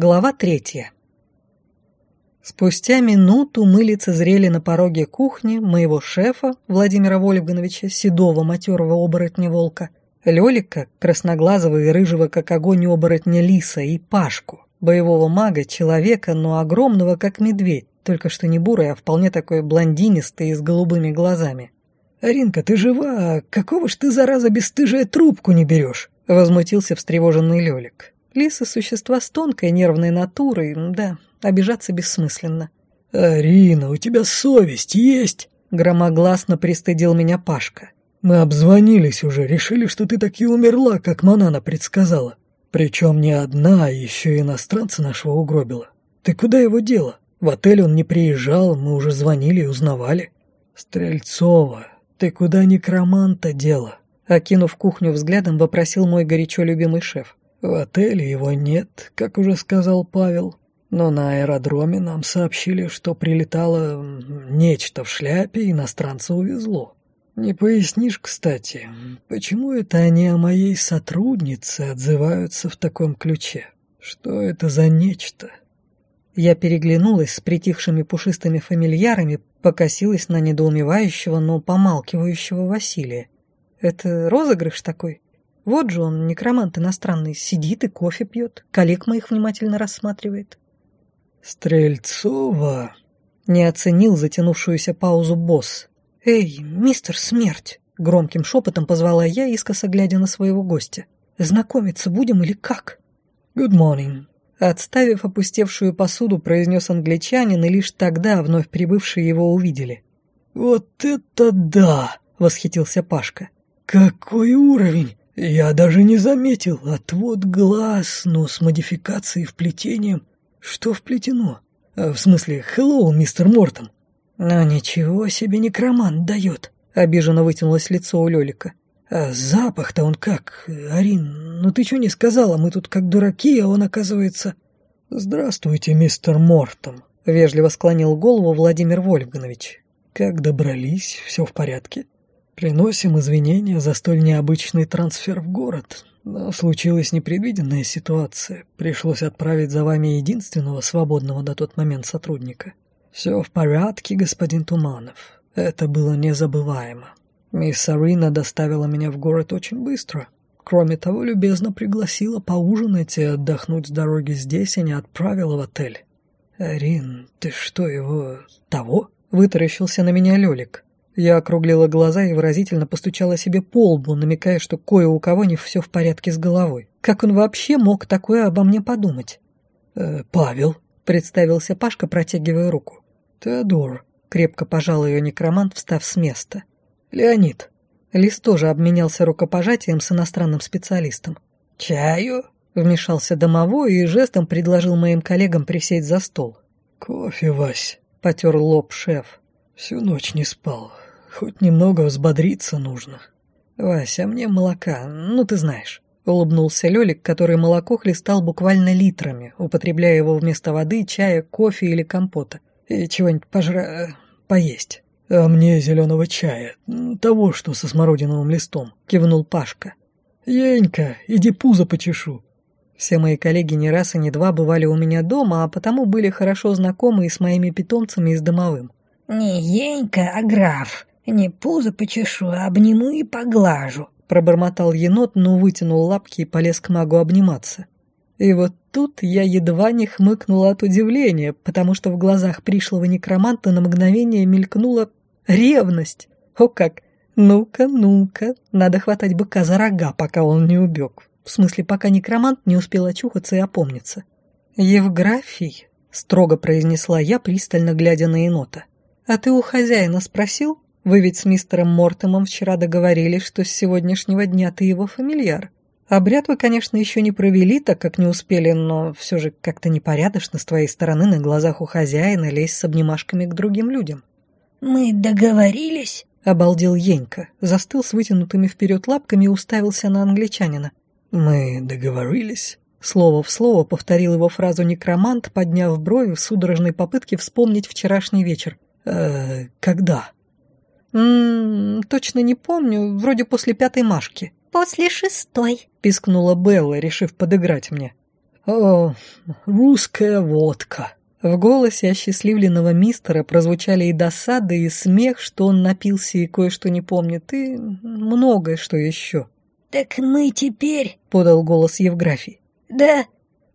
Глава третья. Спустя минуту мы лицезрели на пороге кухни моего шефа, Владимира Вольфгановича, седого матерого оборотня волка, Лёлика, красноглазого и рыжего, как огонь оборотня лиса, и Пашку, боевого мага, человека, но огромного, как медведь, только что не бурый, а вполне такой блондинистый и с голубыми глазами. «Аринка, ты жива? Какого ж ты, зараза, бесстыжая трубку не берешь?» — возмутился встревоженный Лёлик. Лисы — существа с тонкой нервной натурой, да, обижаться бессмысленно. «Арина, у тебя совесть есть?» — громогласно пристыдил меня Пашка. «Мы обзвонились уже, решили, что ты таки умерла, как Манана предсказала. Причем не одна, а еще иностранца нашего угробила. Ты куда его дела? В отель он не приезжал, мы уже звонили и узнавали. Стрельцова, ты куда некроманта дела?» Окинув кухню взглядом, вопросил мой горячо любимый шеф. «В отеле его нет, как уже сказал Павел. Но на аэродроме нам сообщили, что прилетало нечто в шляпе, и иностранца увезло. Не пояснишь, кстати, почему это они о моей сотруднице отзываются в таком ключе? Что это за нечто?» Я переглянулась с притихшими пушистыми фамильярами, покосилась на недоумевающего, но помалкивающего Василия. Это розыгрыш такой? Вот же он, некромант иностранный, сидит и кофе пьет, коллег моих внимательно рассматривает. «Стрельцова!» — не оценил затянувшуюся паузу босс. «Эй, мистер Смерть!» — громким шепотом позвала я, искоса глядя на своего гостя. «Знакомиться будем или как?» «Good morning!» Отставив опустевшую посуду, произнес англичанин, и лишь тогда вновь прибывшие его увидели. «Вот это да!» — восхитился Пашка. «Какой уровень! Я даже не заметил. Отвод глаз, но с модификацией вплетением. Что вплетено? А, в смысле, hello, мистер Мортон». «Ну ничего себе некромант дает!» — обиженно вытянулось лицо у Лёлика. «А запах-то он как? Арин, ну ты что не сказала? Мы тут как дураки, а он, оказывается...» «Здравствуйте, мистер Мортон», — вежливо склонил голову Владимир Вольфганович. «Как добрались? Все в порядке?» «Приносим извинения за столь необычный трансфер в город, но случилась непредвиденная ситуация. Пришлось отправить за вами единственного свободного до тот момент сотрудника. Все в порядке, господин Туманов. Это было незабываемо. Мисс Арина доставила меня в город очень быстро. Кроме того, любезно пригласила поужинать и отдохнуть с дороги здесь, и не отправила в отель. «Арин, ты что, его... того?» — вытаращился на меня Лёлик. Я округлила глаза и выразительно постучала себе по лбу, намекая, что кое у кого не все в порядке с головой. Как он вообще мог такое обо мне подумать? «Э, «Павел», — представился Пашка, протягивая руку. «Теодор», — крепко пожал ее некромант, встав с места. «Леонид». Лис тоже обменялся рукопожатием с иностранным специалистом. «Чаю?» — вмешался домовой и жестом предложил моим коллегам присесть за стол. «Кофе, Вась», — потер лоб шеф. «Всю ночь не спал. Хоть немного взбодриться нужно». «Вася, мне молока, ну ты знаешь». Улыбнулся Лёлик, который молоко хлестал буквально литрами, употребляя его вместо воды, чая, кофе или компота. И чего-нибудь пожра... поесть. «А мне зеленого чая, того, что со смородиновым листом», — кивнул Пашка. «Енька, иди пузо почешу». Все мои коллеги не раз и не два бывали у меня дома, а потому были хорошо знакомы и с моими питомцами, и с домовым. «Не Енька, а граф. Не пузо почешу, а обниму и поглажу», — пробормотал енот, но вытянул лапки и полез к магу обниматься. И вот тут я едва не хмыкнула от удивления, потому что в глазах пришлого некроманта на мгновение мелькнула Ревность! О как! Ну-ка, ну-ка, надо хватать быка за рога, пока он не убег. В смысле, пока некромант не успел очухаться и опомниться. «Евграфий», — строго произнесла я, пристально глядя на енота. «А ты у хозяина спросил? Вы ведь с мистером Мортемом вчера договорились, что с сегодняшнего дня ты его фамильяр. Обряд вы, конечно, еще не провели, так как не успели, но все же как-то непорядочно с твоей стороны на глазах у хозяина лезть с обнимашками к другим людям». «Мы договорились?» — обалдел Енька, застыл с вытянутыми вперед лапками и уставился на англичанина. «Мы договорились?» Слово в слово повторил его фразу некромант, подняв брови в судорожной попытке вспомнить вчерашний вечер. «Э, когда?» «Ммм, точно не помню, вроде после пятой Машки». «После шестой», — пискнула Белла, решив подыграть мне. «О, русская водка!» В голосе осчастливленного мистера прозвучали и досада, и смех, что он напился и кое-что не помнит, и многое что еще. «Так мы теперь...» — подал голос Евграфий. «Да...»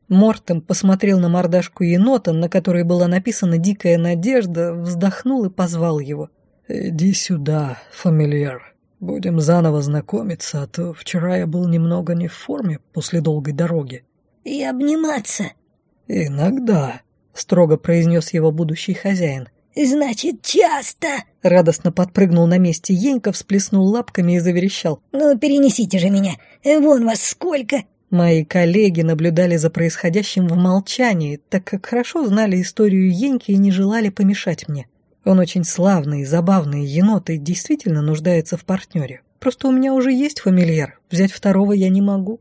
Мортем посмотрел на мордашку енота, на которой была написана «Дикая надежда», вздохнул и позвал его. «Иди сюда, фамильяр. Будем заново знакомиться, а то вчера я был немного не в форме после долгой дороги». «И обниматься?» «Иногда», — строго произнес его будущий хозяин. «Значит, часто!» Радостно подпрыгнул на месте Енька, всплеснул лапками и заверещал. «Ну, перенесите же меня! Вон вас сколько!» Мои коллеги наблюдали за происходящим в молчании, так как хорошо знали историю Еньки и не желали помешать мне. Он очень славный, забавный енот и действительно нуждается в партнере. Просто у меня уже есть фамильяр, взять второго я не могу.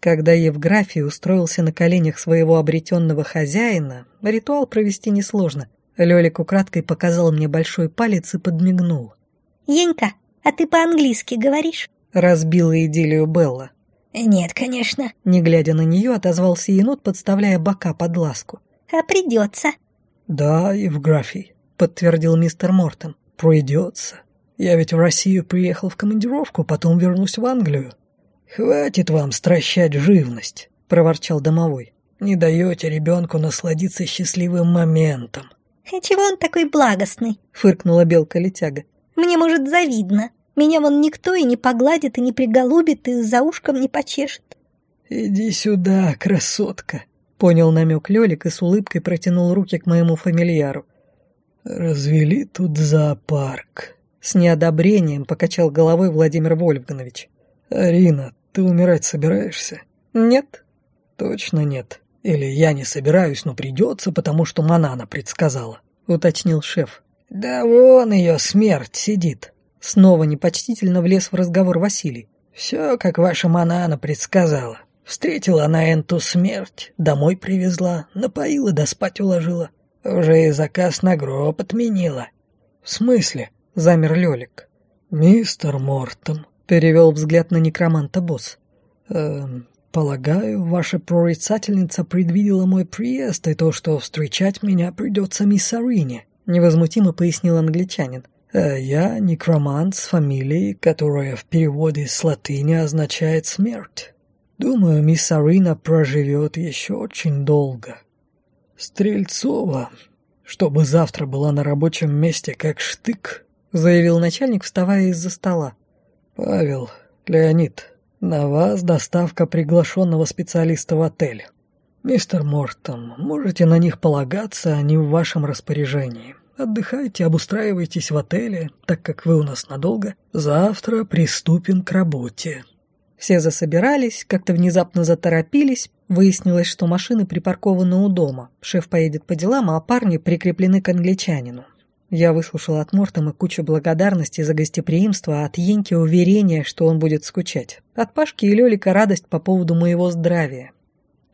Когда Евграфий устроился на коленях своего обретенного хозяина, ритуал провести несложно. Лёлик украдкой показал мне большой палец и подмигнул. «Енька, а ты по-английски говоришь?» Разбила идиллию Белла. «Нет, конечно». Не глядя на нее, отозвался енот, подставляя бока под ласку. «А придется». «Да, Евграфий», — подтвердил мистер Мортон. «Придется. Я ведь в Россию приехал в командировку, потом вернусь в Англию. «Хватит вам стращать живность», — проворчал домовой. «Не даете ребенку насладиться счастливым моментом». «И чего он такой благостный?» — фыркнула белка-летяга. «Мне, может, завидно. Меня вон никто и не погладит, и не приголубит, и за ушком не почешет». «Иди сюда, красотка», — понял намек Лёлик и с улыбкой протянул руки к моему фамильяру. «Развели тут зоопарк». С неодобрением покачал головой Владимир Вольфганович. «Арина, ты умирать собираешься? Нет. Точно нет. Или я не собираюсь, но придется, потому что Манана предсказала, уточнил шеф. Да вон ее смерть сидит. Снова непочтительно влез в разговор Василий. Все, как ваша Манана предсказала. Встретила она Энту смерть, домой привезла, напоила да спать уложила. Уже и заказ на гроб отменила. В смысле? Замер Лёлик. Мистер Мортом, Перевел взгляд на некроманта босс. «Эм, полагаю, ваша прорицательница предвидела мой приезд и то, что встречать меня придется мисс Арине», невозмутимо пояснил англичанин. «Э, «Я некромант с фамилией, которая в переводе с латыни означает «смерть». Думаю, мисс Арина проживет еще очень долго. Стрельцова, чтобы завтра была на рабочем месте как штык», заявил начальник, вставая из-за стола. «Павел, Леонид, на вас доставка приглашенного специалиста в отель. Мистер Мортон, можете на них полагаться, они в вашем распоряжении. Отдыхайте, обустраивайтесь в отеле, так как вы у нас надолго. Завтра приступим к работе». Все засобирались, как-то внезапно заторопились. Выяснилось, что машины припаркованы у дома. Шеф поедет по делам, а парни прикреплены к англичанину. Я выслушал от Мортома кучу благодарности за гостеприимство, а от Енки уверения, что он будет скучать. От Пашки и Лёлика радость по поводу моего здравия.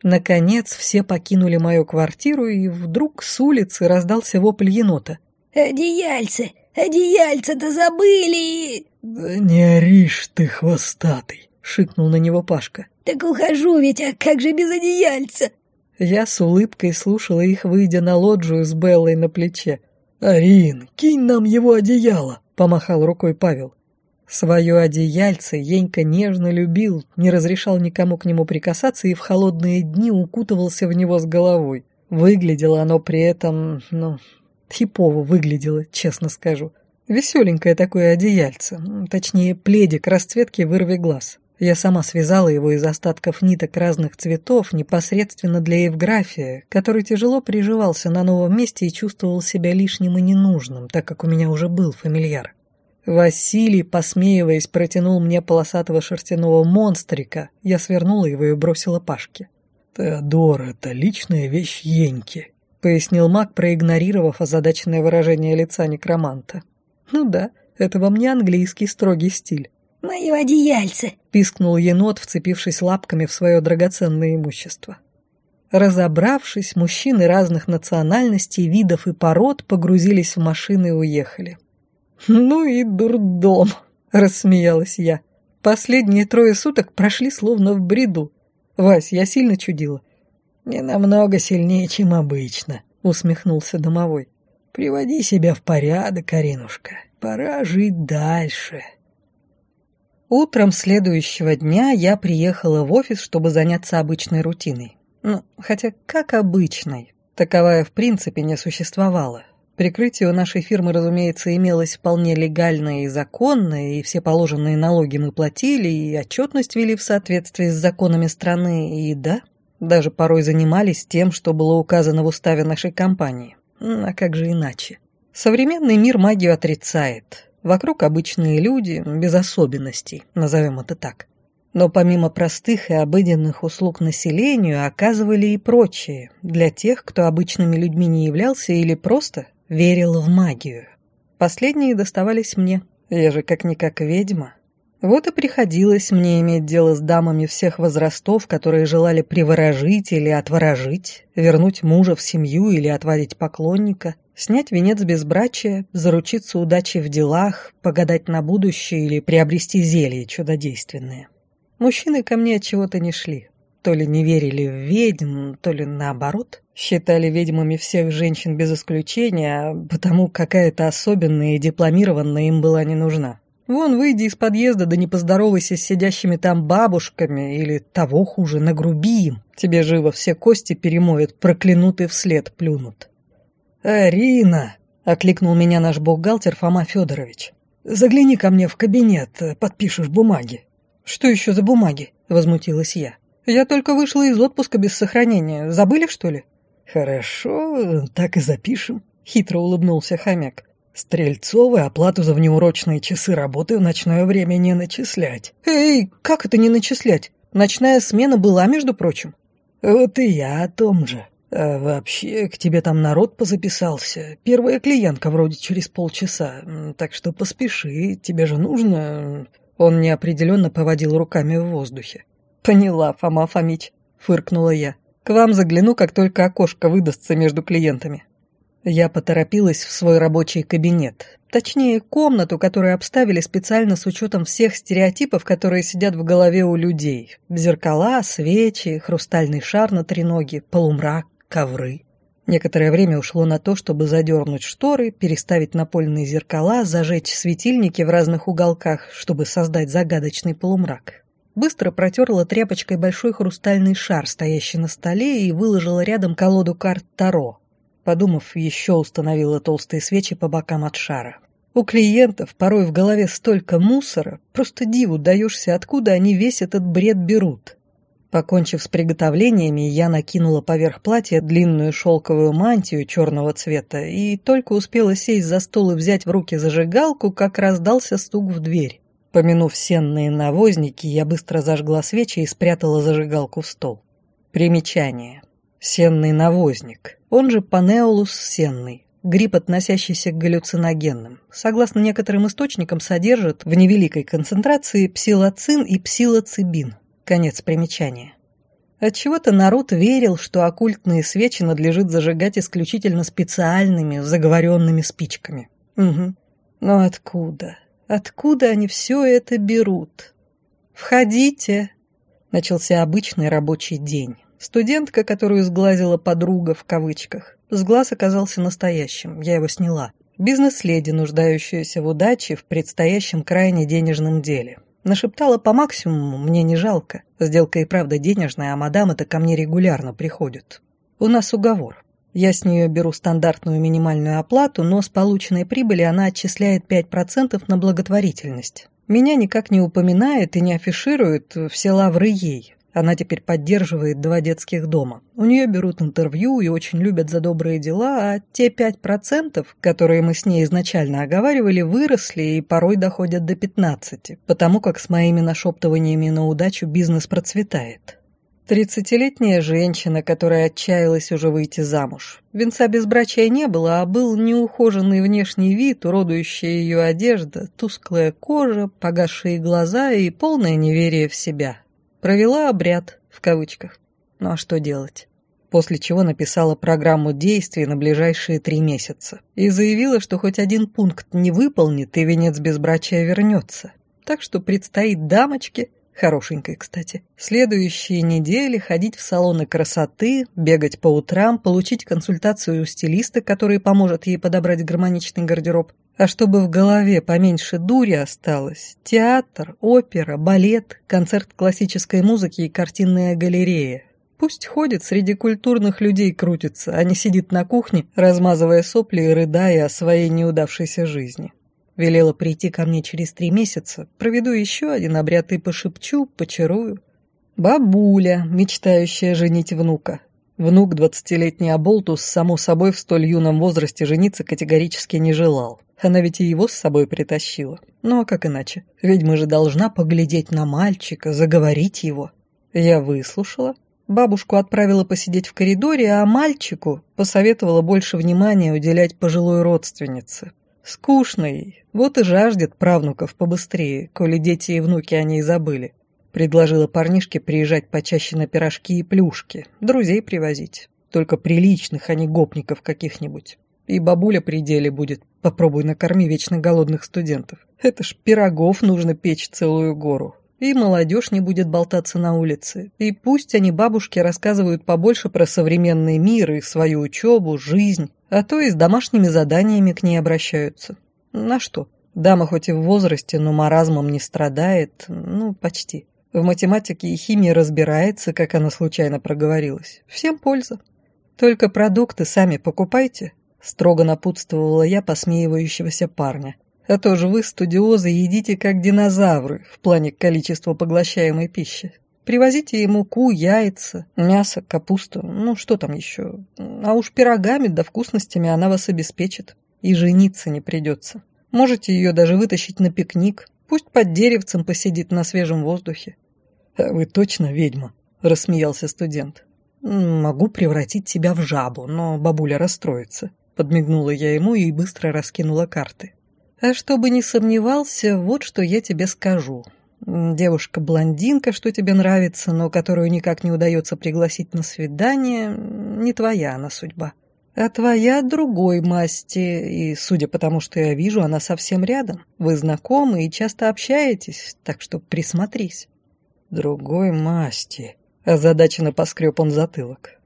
Наконец все покинули мою квартиру, и вдруг с улицы раздался вопль енота. «Одеяльце! Одеяльце-то забыли!» «Да не оришь ты, хвостатый!» — шикнул на него Пашка. «Так ухожу ведь, а как же без одеяльца?» Я с улыбкой слушала их, выйдя на лоджию с Беллой на плече. «Арин, кинь нам его одеяло!» — помахал рукой Павел. Свое одеяльце Енька нежно любил, не разрешал никому к нему прикасаться и в холодные дни укутывался в него с головой. Выглядело оно при этом, ну, типово выглядело, честно скажу. Веселенькое такое одеяльце, точнее пледик расцветки вырви глаз. Я сама связала его из остатков ниток разных цветов непосредственно для Евграфия, который тяжело приживался на новом месте и чувствовал себя лишним и ненужным, так как у меня уже был фамильяр. Василий, посмеиваясь, протянул мне полосатого шерстяного монстрика. Я свернула его и бросила Пашке. «Теодор, это личная вещь Еньки», — пояснил маг, проигнорировав озадаченное выражение лица некроманта. «Ну да, это вам не английский строгий стиль. «Мое одеяльце!» — пискнул енот, вцепившись лапками в свое драгоценное имущество. Разобравшись, мужчины разных национальностей, видов и пород погрузились в машины и уехали. «Ну и дурдом!» — рассмеялась я. Последние трое суток прошли словно в бреду. «Вась, я сильно чудила. Не намного сильнее, чем обычно, усмехнулся домовой. Приводи себя в порядок, Аринушка. Пора жить дальше. Утром следующего дня я приехала в офис, чтобы заняться обычной рутиной. Ну, хотя как обычной? Таковая в принципе не существовала. Прикрытие у нашей фирмы, разумеется, имелось вполне легальное и законное, и все положенные налоги мы платили, и отчетность вели в соответствии с законами страны, и да, даже порой занимались тем, что было указано в уставе нашей компании. А как же иначе? Современный мир магию отрицает. Вокруг обычные люди, без особенностей, назовем это так. Но помимо простых и обыденных услуг населению оказывали и прочие, для тех, кто обычными людьми не являлся или просто верил в магию. Последние доставались мне, я же как-никак ведьма. Вот и приходилось мне иметь дело с дамами всех возрастов, которые желали приворожить или отворожить, вернуть мужа в семью или отвадить поклонника, снять венец безбрачия, заручиться удачей в делах, погадать на будущее или приобрести зелье чудодейственное. Мужчины ко мне от чего-то не шли. То ли не верили в ведьм, то ли наоборот. Считали ведьмами всех женщин без исключения, потому какая-то особенная и дипломированная им была не нужна. Вон, выйди из подъезда, да не поздоровайся с сидящими там бабушками, или того хуже, нагруби им. Тебе живо все кости перемоют, проклянут и вслед плюнут. «Арина!» — окликнул меня наш бухгалтер Фома Федорович. «Загляни ко мне в кабинет, подпишешь бумаги». «Что еще за бумаги?» — возмутилась я. «Я только вышла из отпуска без сохранения. Забыли, что ли?» «Хорошо, так и запишем», — хитро улыбнулся хомяк. Стрельцовой оплату за внеурочные часы работы в ночное время не начислять. Эй, как это не начислять? Ночная смена была, между прочим. Вот и я о том же. А вообще, к тебе там народ позаписался. Первая клиентка вроде через полчаса. Так что поспеши, тебе же нужно... Он неопределенно поводил руками в воздухе. «Поняла, Фома Фомич», — фыркнула я. «К вам загляну, как только окошко выдастся между клиентами». Я поторопилась в свой рабочий кабинет. Точнее, комнату, которую обставили специально с учетом всех стереотипов, которые сидят в голове у людей. Зеркала, свечи, хрустальный шар на треноге, полумрак, ковры. Некоторое время ушло на то, чтобы задернуть шторы, переставить напольные зеркала, зажечь светильники в разных уголках, чтобы создать загадочный полумрак. Быстро протерла тряпочкой большой хрустальный шар, стоящий на столе, и выложила рядом колоду карт Таро. Подумав, еще установила толстые свечи по бокам от шара. У клиентов порой в голове столько мусора, просто диву даешься, откуда они весь этот бред берут. Покончив с приготовлениями, я накинула поверх платья длинную шелковую мантию черного цвета и только успела сесть за стол и взять в руки зажигалку, как раздался стук в дверь. Помянув сенные навозники, я быстро зажгла свечи и спрятала зажигалку в стол. Примечание. Сенный навозник, он же панеолус сенный, гриб, относящийся к галлюциногенным. Согласно некоторым источникам, содержит в невеликой концентрации псилоцин и псилоцибин. Конец примечания. Отчего-то народ верил, что оккультные свечи надлежит зажигать исключительно специальными, заговоренными спичками. Угу. Но откуда? Откуда они все это берут? «Входите!» Начался обычный рабочий день. Студентка, которую сглазила подруга в кавычках. Сглаз оказался настоящим, я его сняла. Бизнес-леди, нуждающаяся в удаче в предстоящем крайне денежном деле. Нашептала по максимуму, мне не жалко. Сделка и правда денежная, а мадам это ко мне регулярно приходит. У нас уговор. Я с нее беру стандартную минимальную оплату, но с полученной прибыли она отчисляет 5% на благотворительность. Меня никак не упоминает и не афиширует, все лавры ей. Она теперь поддерживает два детских дома. У нее берут интервью и очень любят за добрые дела, а те пять процентов, которые мы с ней изначально оговаривали, выросли и порой доходят до 15, потому как с моими нашептываниями на удачу бизнес процветает. Тридцатилетняя женщина, которая отчаялась уже выйти замуж. Венца безбрачия не было, а был неухоженный внешний вид, уродующая ее одежда, тусклая кожа, погасшие глаза и полное неверие в себя. Провела обряд, в кавычках. Ну а что делать? После чего написала программу действий на ближайшие три месяца. И заявила, что хоть один пункт не выполнит, и венец безбрачия вернется. Так что предстоит дамочке, Хорошенькой, кстати. Следующие недели ходить в салоны красоты, бегать по утрам, получить консультацию у стилиста, который поможет ей подобрать гармоничный гардероб. А чтобы в голове поменьше дури осталось, театр, опера, балет, концерт классической музыки и картинная галерея. Пусть ходит, среди культурных людей крутится, а не сидит на кухне, размазывая сопли и рыдая о своей неудавшейся жизни. Велела прийти ко мне через три месяца, проведу еще один обряд и пошепчу, почарую. Бабуля, мечтающая женить внука. Внук, двадцатилетний Аболтус, само собой в столь юном возрасте жениться категорически не желал. Она ведь и его с собой притащила. Ну а как иначе? Ведьма же должна поглядеть на мальчика, заговорить его. Я выслушала. Бабушку отправила посидеть в коридоре, а мальчику посоветовала больше внимания уделять пожилой родственнице. Скучно ей, вот и жаждет правнуков побыстрее, коли дети и внуки о ней забыли. Предложила парнишке приезжать почаще на пирожки и плюшки, друзей привозить. Только приличных, а не гопников каких-нибудь. И бабуля при деле будет. Попробуй накорми вечно голодных студентов. Это ж пирогов нужно печь целую гору. И молодежь не будет болтаться на улице. И пусть они бабушке рассказывают побольше про современный мир и свою учебу, жизнь, а то и с домашними заданиями к ней обращаются. На что? Дама хоть и в возрасте, но маразмом не страдает, ну, почти. В математике и химии разбирается, как она случайно проговорилась. Всем польза. Только продукты сами покупайте, строго напутствовала я посмеивающегося парня. А то же вы, студиозы, едите как динозавры в плане количества поглощаемой пищи. Привозите ему муку, яйца, мясо, капусту, ну что там еще. А уж пирогами да вкусностями она вас обеспечит. И жениться не придется. Можете ее даже вытащить на пикник. Пусть под деревцем посидит на свежем воздухе. «А вы точно ведьма?» – рассмеялся студент. «Могу превратить тебя в жабу, но бабуля расстроится». Подмигнула я ему и быстро раскинула карты. «А чтобы не сомневался, вот что я тебе скажу. Девушка-блондинка, что тебе нравится, но которую никак не удается пригласить на свидание, не твоя она судьба. А твоя другой масти, и, судя по тому, что я вижу, она совсем рядом. Вы знакомы и часто общаетесь, так что присмотрись. Другой масти. Озадаченно поскреб он затылок.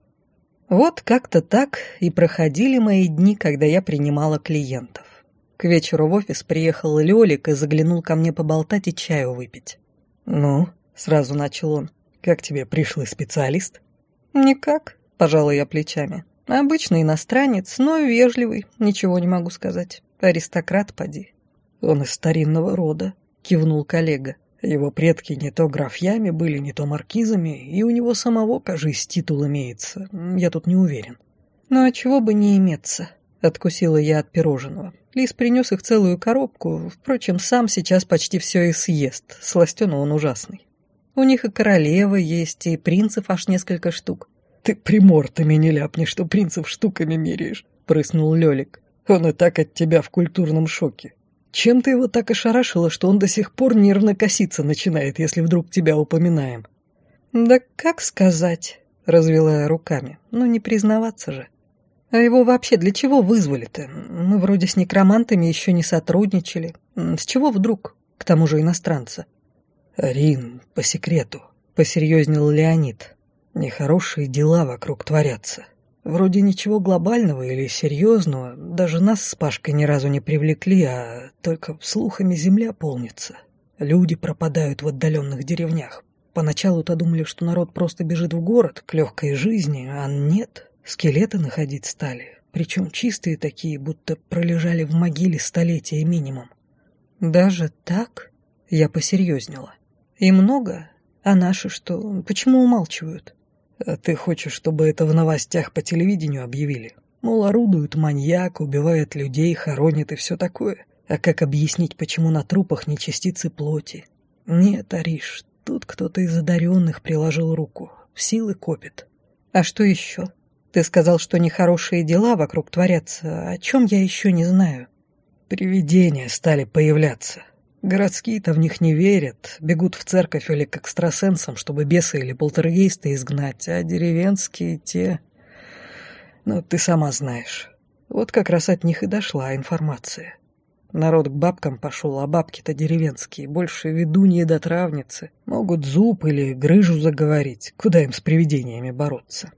Вот как-то так и проходили мои дни, когда я принимала клиентов. К вечеру в офис приехал Лёлик и заглянул ко мне поболтать и чаю выпить. «Ну?» — сразу начал он. «Как тебе пришлый специалист?» «Никак», — пожала я плечами. Обычный иностранец, но вежливый, ничего не могу сказать. Аристократ, поди. Он из старинного рода, кивнул коллега. Его предки не то графьями были, не то маркизами, и у него самого, кажись, титул имеется. Я тут не уверен. Ну а чего бы не иметься? Откусила я от пирожного. Лис принес их целую коробку, впрочем, сам сейчас почти все и съест, сластен он ужасный. У них и королева есть, и принцев аж несколько штук. «Ты примортами не ляпни, что принцев штуками меряешь», — прыснул Лёлик. «Он и так от тебя в культурном шоке. Чем ты его так ошарашила, что он до сих пор нервно коситься начинает, если вдруг тебя упоминаем?» «Да как сказать?» — развела я руками. «Ну, не признаваться же. А его вообще для чего вызвали-то? Мы вроде с некромантами еще не сотрудничали. С чего вдруг? К тому же иностранца». «Рин, по секрету», — посерьезнел Леонид. Нехорошие дела вокруг творятся. Вроде ничего глобального или серьезного, даже нас с Пашкой ни разу не привлекли, а только слухами земля полнится. Люди пропадают в отдаленных деревнях. Поначалу-то думали, что народ просто бежит в город к легкой жизни, а нет. Скелеты находить стали, причем чистые такие, будто пролежали в могиле столетия минимум. Даже так? Я посерьезнела. И много? А наши что? Почему умалчивают? А ты хочешь, чтобы это в новостях по телевидению объявили? Мол, орудуют маньяк, убивает людей, хоронит и все такое. А как объяснить, почему на трупах не частицы плоти? Нет, Ариш, тут кто-то из одаренных приложил руку. Силы копит. А что еще? Ты сказал, что нехорошие дела вокруг творятся. О чем я еще не знаю? Привидения стали появляться. Городские-то в них не верят, бегут в церковь или к экстрасенсам, чтобы бесы или полтергейста изгнать, а деревенские те... Ну, ты сама знаешь. Вот как раз от них и дошла информация. Народ к бабкам пошел, а бабки-то деревенские, больше ведуньи до травницы. Могут зуб или грыжу заговорить, куда им с привидениями бороться.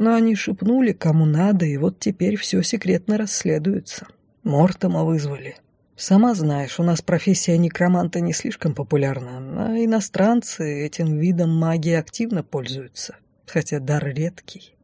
Но они шепнули, кому надо, и вот теперь все секретно расследуется. Мортома вызвали. Сама знаешь, у нас профессия некроманта не слишком популярна, а иностранцы этим видом магии активно пользуются, хотя дар редкий.